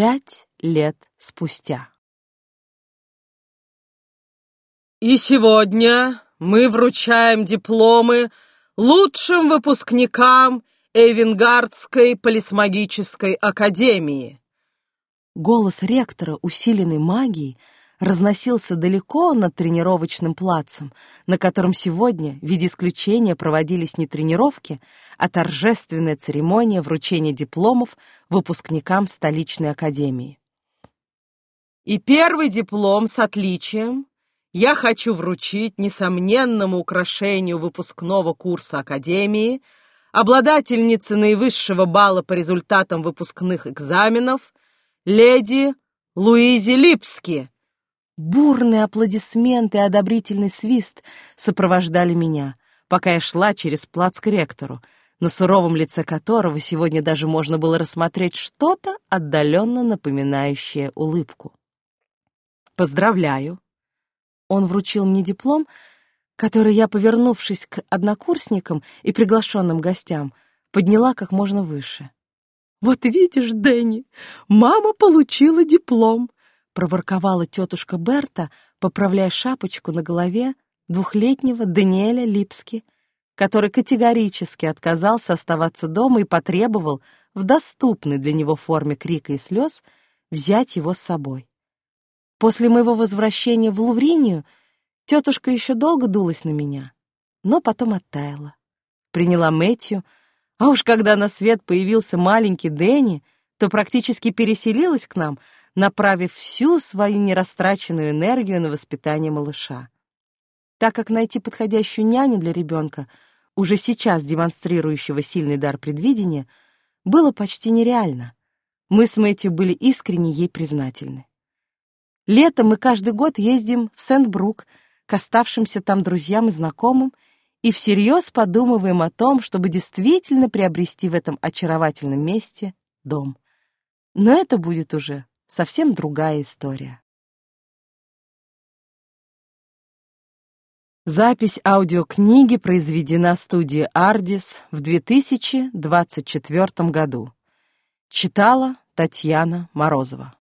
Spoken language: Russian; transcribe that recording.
Пять лет спустя. И сегодня мы вручаем дипломы лучшим выпускникам Эйвенгардской полисмагической академии. Голос ректора, усиленный магией, разносился далеко над тренировочным плацем, на котором сегодня, в виде исключения, проводились не тренировки, а торжественная церемония вручения дипломов выпускникам столичной академии. И первый диплом с отличием я хочу вручить несомненному украшению выпускного курса академии, обладательнице наивысшего балла по результатам выпускных экзаменов, леди Луизе Липски, Бурные аплодисменты и одобрительный свист сопровождали меня, пока я шла через плац к ректору, на суровом лице которого сегодня даже можно было рассмотреть что-то отдаленно напоминающее улыбку. «Поздравляю!» Он вручил мне диплом, который я, повернувшись к однокурсникам и приглашенным гостям, подняла как можно выше. «Вот видишь, Дэнни, мама получила диплом!» Проворковала тетушка Берта, поправляя шапочку на голове двухлетнего Даниэля Липски, который категорически отказался оставаться дома и потребовал в доступной для него форме крика и слез взять его с собой. После моего возвращения в Лувринию тетушка еще долго дулась на меня, но потом оттаяла. Приняла Мэтью, а уж когда на свет появился маленький Дэнни, то практически переселилась к нам — направив всю свою нерастраченную энергию на воспитание малыша. Так как найти подходящую няню для ребенка, уже сейчас демонстрирующего сильный дар предвидения, было почти нереально. Мы с Мэтью были искренне ей признательны. Летом мы каждый год ездим в Сент-Брук к оставшимся там друзьям и знакомым и всерьез подумываем о том, чтобы действительно приобрести в этом очаровательном месте дом. Но это будет уже совсем другая история. Запись аудиокниги произведена студией «Ардис» в 2024 году. Читала Татьяна Морозова.